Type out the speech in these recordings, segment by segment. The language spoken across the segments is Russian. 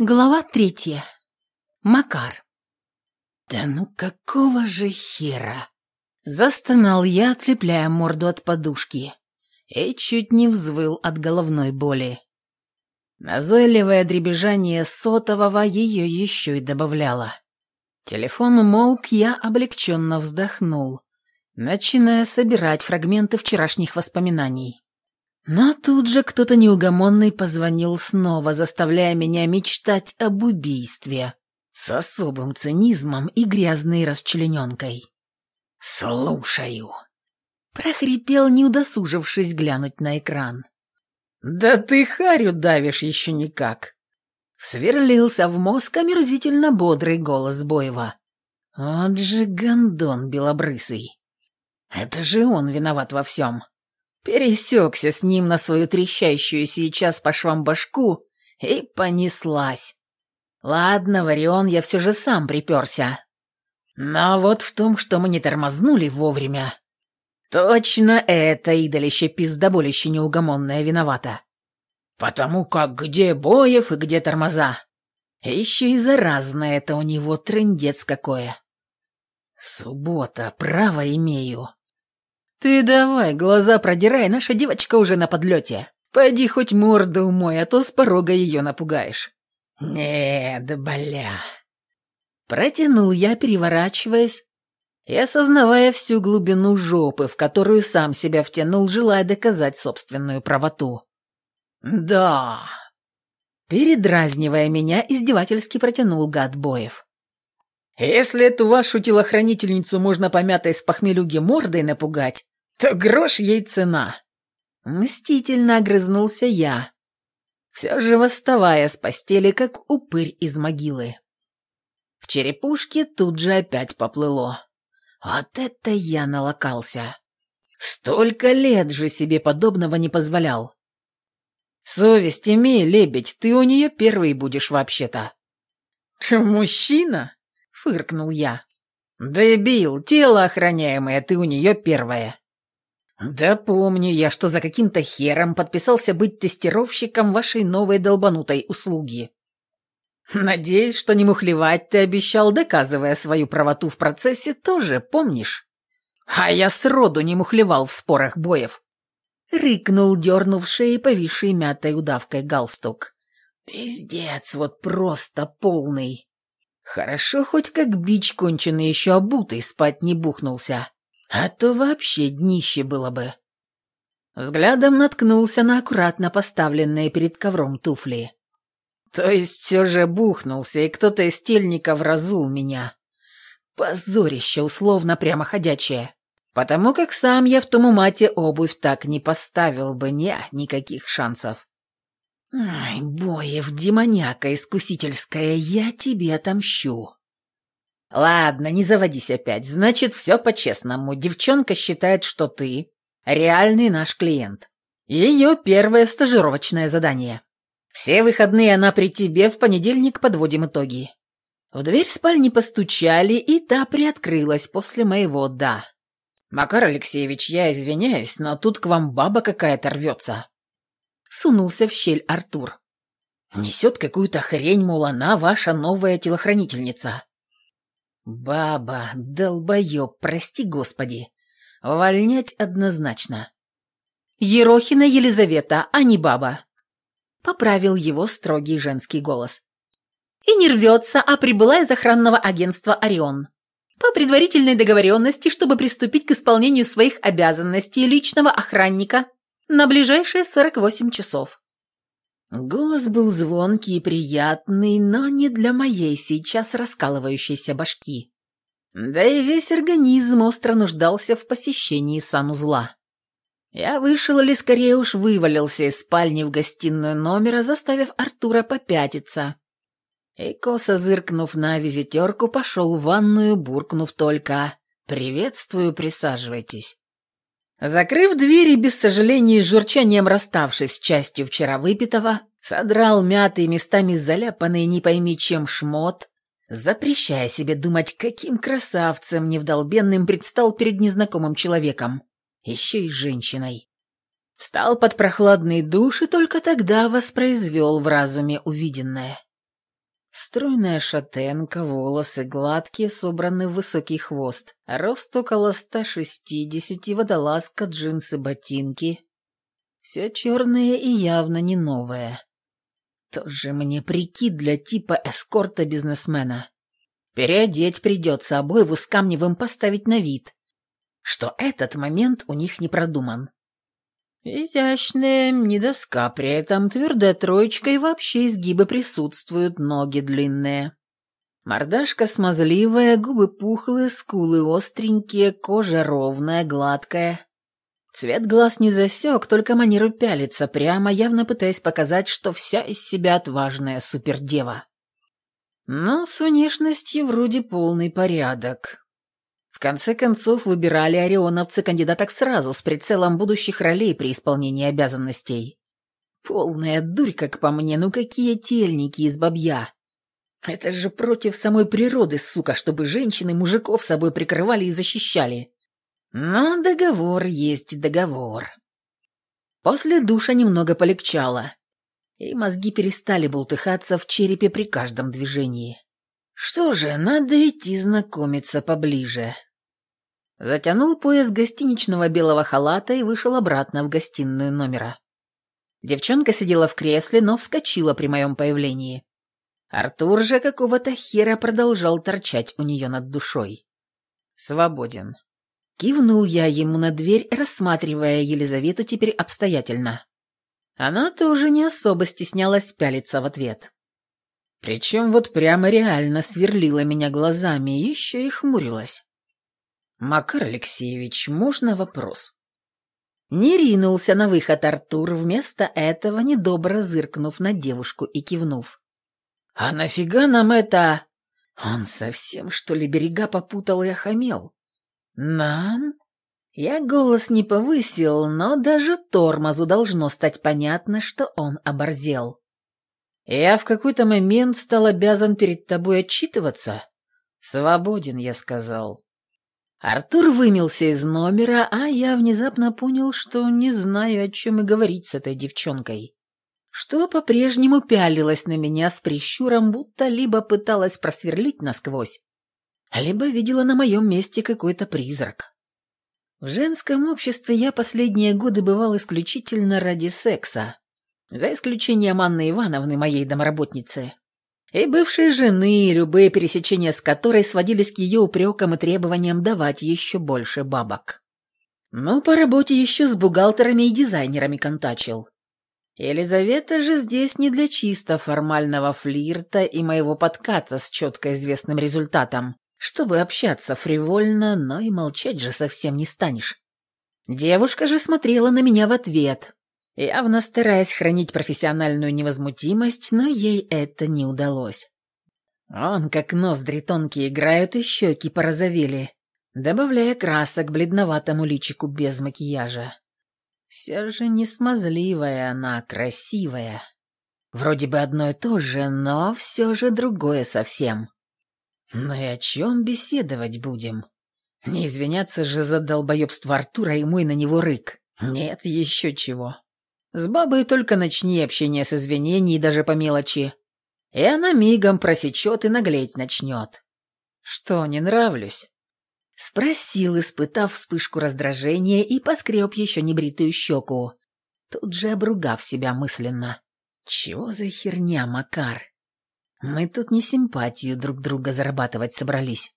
Глава третья. Макар. «Да ну какого же хера?» Застонал я, отлепляя морду от подушки, и чуть не взвыл от головной боли. Назойливое дребезжание сотового ее еще и добавляло. Телефон умолк, я облегченно вздохнул, начиная собирать фрагменты вчерашних воспоминаний. Но тут же кто-то неугомонный позвонил снова, заставляя меня мечтать об убийстве с особым цинизмом и грязной расчлененкой. «Слушаю», — прохрипел, не удосужившись глянуть на экран. «Да ты харю давишь еще никак», — сверлился в мозг омерзительно бодрый голос Боева. «Вот же гондон белобрысый! Это же он виноват во всем!» Пересекся с ним на свою трещащую сейчас по швам башку и понеслась. Ладно, Варион, я все же сам приперся. Но вот в том, что мы не тормознули вовремя, точно это идолище пиздоболище неугомонное виновата. Потому как где Боев и где тормоза. Еще и заразное это у него трындец какое. Суббота, право имею. «Ты давай, глаза продирай, наша девочка уже на подлете. Пойди хоть морду умой, а то с порога ее напугаешь». «Нет, бля». Протянул я, переворачиваясь и осознавая всю глубину жопы, в которую сам себя втянул, желая доказать собственную правоту. «Да». Передразнивая меня, издевательски протянул гад Боев. «Если эту вашу телохранительницу можно помятой с похмелюги мордой напугать, то грош ей цена. Мстительно огрызнулся я, все же восставая с постели, как упырь из могилы. В черепушке тут же опять поплыло. Вот это я налокался. Столько лет же себе подобного не позволял. Совесть имей, лебедь, ты у нее первый будешь вообще-то. Мужчина? Фыркнул я. Дебил, тело охраняемое, ты у нее первая. «Да помню я, что за каким-то хером подписался быть тестировщиком вашей новой долбанутой услуги. Надеюсь, что не мухлевать ты обещал, доказывая свою правоту в процессе, тоже помнишь? А я сроду не мухлевал в спорах боев». Рыкнул, дернув шеей повисшей мятой удавкой галстук. «Пиздец, вот просто полный. Хорошо, хоть как бич конченый еще обутый спать не бухнулся». А то вообще днище было бы. Взглядом наткнулся на аккуратно поставленные перед ковром туфли. То есть все же бухнулся, и кто-то из тельников разул меня. Позорище, условно прямо ходячее. Потому как сам я в том умате обувь так не поставил бы, не, никаких шансов. Ай, Боев, демоняка искусительская, я тебе отомщу. «Ладно, не заводись опять. Значит, все по-честному. Девчонка считает, что ты реальный наш клиент. Ее первое стажировочное задание. Все выходные она при тебе, в понедельник подводим итоги». В дверь спальни постучали, и та приоткрылась после моего «да». «Макар Алексеевич, я извиняюсь, но тут к вам баба какая-то рвется». Сунулся в щель Артур. «Несет какую-то хрень, мол, она ваша новая телохранительница». «Баба, долбоеб, прости господи. Увольнять однозначно». «Ерохина Елизавета, а не баба», — поправил его строгий женский голос. «И не рвется, а прибыла из охранного агентства «Орион». По предварительной договоренности, чтобы приступить к исполнению своих обязанностей личного охранника на ближайшие 48 часов. Голос был звонкий и приятный, но не для моей сейчас раскалывающейся башки. Да и весь организм остро нуждался в посещении санузла. Я вышел или скорее уж вывалился из спальни в гостиную номера, заставив Артура попятиться. И косо зыркнув на визитерку, пошел в ванную, буркнув только «Приветствую, присаживайтесь». Закрыв дверь и без сожаления и журчанием расставшись с частью вчера выпитого, содрал мятый, местами заляпанный не пойми чем шмот, запрещая себе думать, каким красавцем невдолбенным предстал перед незнакомым человеком, еще и женщиной. Встал под прохладный душ и только тогда воспроизвел в разуме увиденное. Стройная шатенка, волосы гладкие, собраны в высокий хвост. Рост около 160, водолазка, джинсы, ботинки. Все черное и явно не новое. Тоже мне прикид для типа эскорта-бизнесмена. Переодеть придется, обоеву с камневым поставить на вид, что этот момент у них не продуман. Изящная, не доска, при этом твердая троечка и вообще изгибы присутствуют, ноги длинные. Мордашка смазливая, губы пухлые, скулы остренькие, кожа ровная, гладкая. Цвет глаз не засек, только манеру пялиться прямо, явно пытаясь показать, что вся из себя отважная супердева. Но с внешностью вроде полный порядок. В конце концов, выбирали орионовцы кандидаток сразу, с прицелом будущих ролей при исполнении обязанностей. Полная дурь, как по мне, ну какие тельники из бабья. Это же против самой природы, сука, чтобы женщины мужиков собой прикрывали и защищали. Но договор есть договор. После душа немного полегчало, и мозги перестали бултыхаться в черепе при каждом движении. Что же, надо идти знакомиться поближе. Затянул пояс гостиничного белого халата и вышел обратно в гостиную номера. Девчонка сидела в кресле, но вскочила при моем появлении. Артур же какого-то хера продолжал торчать у нее над душой. «Свободен». Кивнул я ему на дверь, рассматривая Елизавету теперь обстоятельно. Она тоже не особо стеснялась пялиться в ответ. Причем вот прямо реально сверлила меня глазами, еще и хмурилась. «Макар Алексеевич, можно вопрос?» Не ринулся на выход Артур, вместо этого недобро зыркнув на девушку и кивнув. «А нафига нам это...» Он совсем, что ли, берега попутал и охамел. «Нам?» Я голос не повысил, но даже тормозу должно стать понятно, что он оборзел. «Я в какой-то момент стал обязан перед тобой отчитываться?» «Свободен», — я сказал. Артур вымелся из номера, а я внезапно понял, что не знаю, о чем и говорить с этой девчонкой. Что по-прежнему пялилась на меня с прищуром, будто либо пыталась просверлить насквозь, либо видела на моем месте какой-то призрак. В женском обществе я последние годы бывал исключительно ради секса, за исключением Анны Ивановны, моей домработницы и бывшей жены, любые пересечения с которой сводились к ее упрекам и требованиям давать еще больше бабок. Ну, по работе еще с бухгалтерами и дизайнерами контачил. Елизавета же здесь не для чисто формального флирта и моего подката с четко известным результатом, чтобы общаться фривольно, но и молчать же совсем не станешь. Девушка же смотрела на меня в ответ, явно стараясь хранить профессиональную невозмутимость, но ей это не удалось. Он, как ноздри тонкие играют, и щеки порозовели, добавляя красок бледноватому личику без макияжа. Все же не смазливая она, красивая. Вроде бы одно и то же, но все же другое совсем. Ну и о чем беседовать будем? Не извиняться же за долбоебство Артура и мой на него рык. Нет, еще чего. С бабой только начни общение с извинений даже по мелочи. И она мигом просечет и наглеть начнет. Что, не нравлюсь? Спросил, испытав вспышку раздражения и поскреб еще небритую щеку, тут же обругав себя мысленно. Чего за херня, Макар? Мы тут не симпатию друг друга зарабатывать собрались.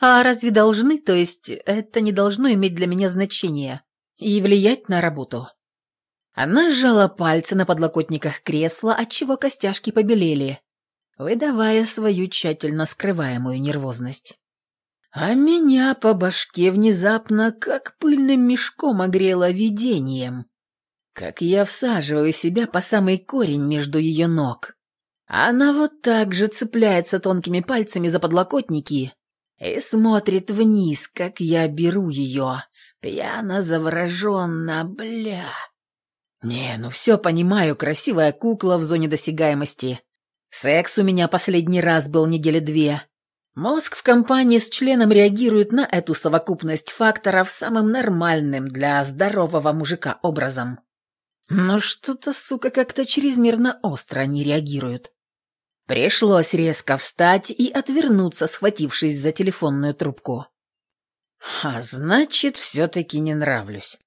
А разве должны, то есть это не должно иметь для меня значения и влиять на работу? Она сжала пальцы на подлокотниках кресла, отчего костяшки побелели, выдавая свою тщательно скрываемую нервозность. А меня по башке внезапно как пыльным мешком огрело видением, как я всаживаю себя по самый корень между ее ног. Она вот так же цепляется тонкими пальцами за подлокотники и смотрит вниз, как я беру ее, пьяно завороженно, бля. «Не, ну все понимаю, красивая кукла в зоне досягаемости. Секс у меня последний раз был недели две. Мозг в компании с членом реагирует на эту совокупность факторов самым нормальным для здорового мужика образом. Но что-то, сука, как-то чрезмерно остро не реагирует. Пришлось резко встать и отвернуться, схватившись за телефонную трубку. «А значит, все-таки не нравлюсь».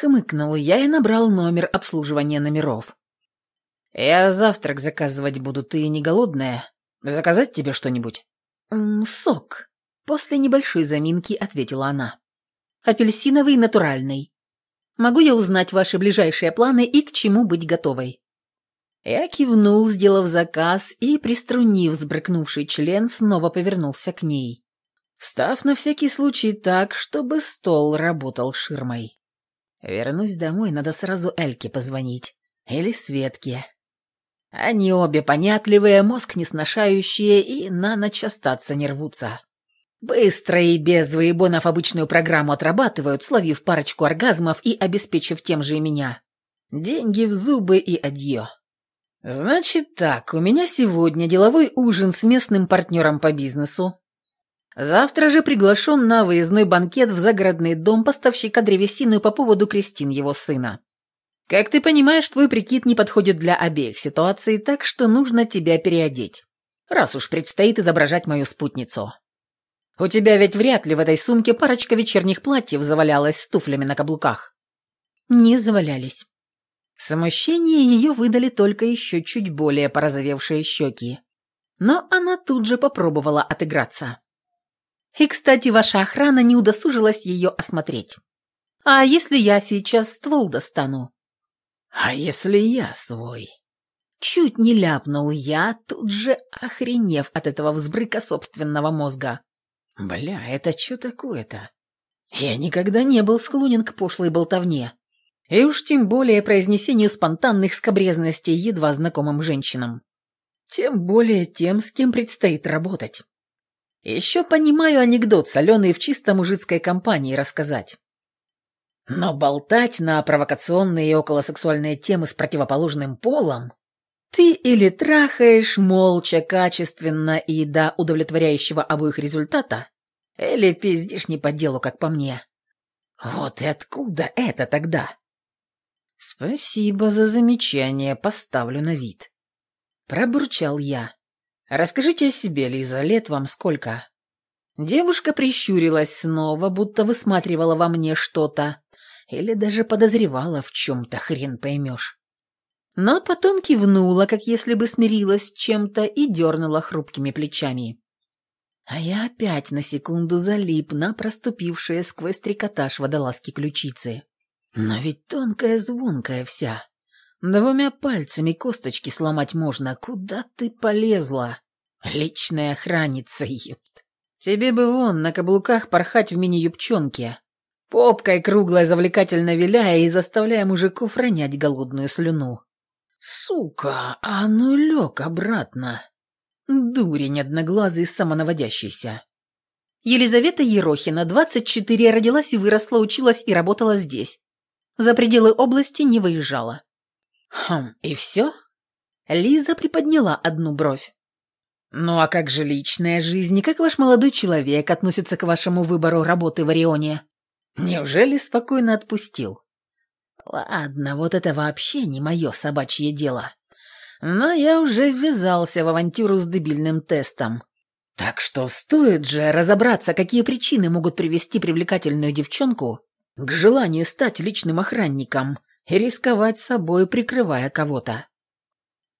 Хмыкнул я и набрал номер обслуживания номеров. «Я завтрак заказывать буду, ты не голодная? Заказать тебе что-нибудь?» «Сок», — после небольшой заминки ответила она. «Апельсиновый натуральный. Могу я узнать ваши ближайшие планы и к чему быть готовой?» Я кивнул, сделав заказ, и, приструнив сбрыкнувший член, снова повернулся к ней, встав на всякий случай так, чтобы стол работал ширмой. Вернусь домой, надо сразу Эльке позвонить. Или Светке. Они обе понятливые, мозг не сношающие и на ночь остаться не рвутся. Быстро и без выебонов обычную программу отрабатывают, словив парочку оргазмов и обеспечив тем же и меня. Деньги в зубы и адьё. Значит так, у меня сегодня деловой ужин с местным партнером по бизнесу. Завтра же приглашен на выездной банкет в загородный дом поставщика древесины по поводу Кристин, его сына. Как ты понимаешь, твой прикид не подходит для обеих ситуаций, так что нужно тебя переодеть. Раз уж предстоит изображать мою спутницу. У тебя ведь вряд ли в этой сумке парочка вечерних платьев завалялась с туфлями на каблуках. Не завалялись. Смущение ее выдали только еще чуть более порозовевшие щеки. Но она тут же попробовала отыграться. И, кстати, ваша охрана не удосужилась ее осмотреть. А если я сейчас ствол достану? А если я свой? Чуть не ляпнул я, тут же охренев от этого взбрыка собственного мозга. Бля, это что такое-то? Я никогда не был склонен к пошлой болтовне. И уж тем более произнесению спонтанных скобрезностей едва знакомым женщинам. Тем более тем, с кем предстоит работать. Еще понимаю анекдот, соленый в чисто мужицкой компании рассказать. Но болтать на провокационные и околосексуальные темы с противоположным полом ты или трахаешь молча, качественно и до удовлетворяющего обоих результата, или пиздишь не по делу, как по мне. Вот и откуда это тогда? Спасибо за замечание, поставлю на вид. Пробурчал я. Расскажите о себе, Лиза, лет вам сколько? Девушка прищурилась снова, будто высматривала во мне что-то, или даже подозревала в чем-то, хрен поймешь. Но потом кивнула, как если бы смирилась с чем-то, и дернула хрупкими плечами. А я опять на секунду залип на проступившие сквозь трикотаж водолазки ключицы. Но ведь тонкая, звонкая вся. Двумя пальцами косточки сломать можно. Куда ты полезла? Личная охранница, ёпт. Тебе бы вон на каблуках порхать в мини-юбчонке, попкой круглой завлекательно виляя и заставляя мужиков ронять голодную слюну. Сука, а ну лег обратно. Дурень одноглазый самонаводящийся. Елизавета Ерохина, 24, родилась и выросла, училась и работала здесь. За пределы области не выезжала. Хм, и все? Лиза приподняла одну бровь. «Ну а как же личная жизнь и как ваш молодой человек относится к вашему выбору работы в Орионе? Неужели спокойно отпустил?» «Ладно, вот это вообще не мое собачье дело. Но я уже ввязался в авантюру с дебильным тестом. Так что стоит же разобраться, какие причины могут привести привлекательную девчонку к желанию стать личным охранником и рисковать собой, прикрывая кого-то.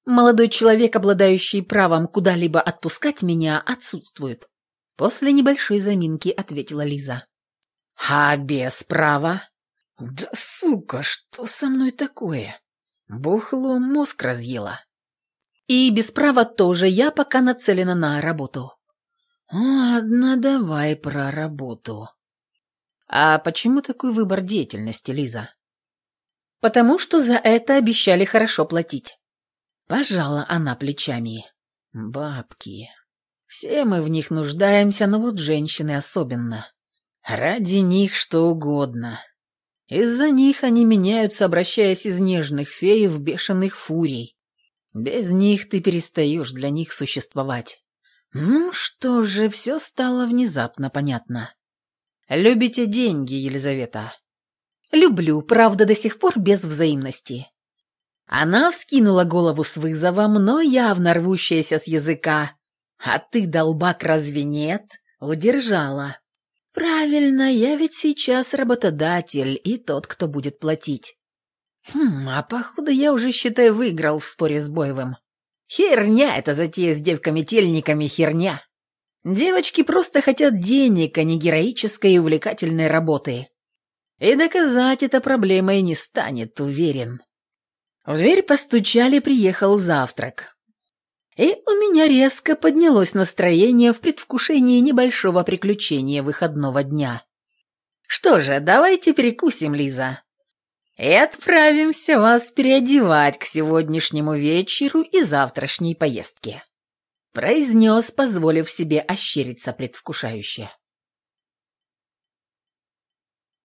Молодой человек, обладающий правом куда-либо отпускать меня, отсутствует. После небольшой заминки ответила Лиза. А без права? Да сука, что со мной такое? Бухло мозг разъела. И без права тоже я пока нацелена на работу. Ладно, давай про работу. А почему такой выбор деятельности, Лиза? Потому что за это обещали хорошо платить. Пожала она плечами. Бабки. Все мы в них нуждаемся, но вот женщины особенно. Ради них что угодно. Из-за них они меняются, обращаясь из нежных фей в бешеных фурий. Без них ты перестаешь для них существовать. Ну что же, все стало внезапно понятно. Любите деньги, Елизавета? Люблю, правда, до сих пор без взаимности. Она вскинула голову с вызовом, но явно рвущаяся с языка. «А ты, долбак, разве нет?» Удержала. «Правильно, я ведь сейчас работодатель и тот, кто будет платить». «Хм, а походу я уже, считай, выиграл в споре с Боевым. Херня это затея с девками-тельниками, херня. Девочки просто хотят денег, а не героической и увлекательной работы. И доказать это проблемой не станет, уверен». В дверь постучали, приехал завтрак. И у меня резко поднялось настроение в предвкушении небольшого приключения выходного дня. Что же, давайте перекусим, Лиза. И отправимся вас переодевать к сегодняшнему вечеру и завтрашней поездке. Произнес, позволив себе ощериться предвкушающе.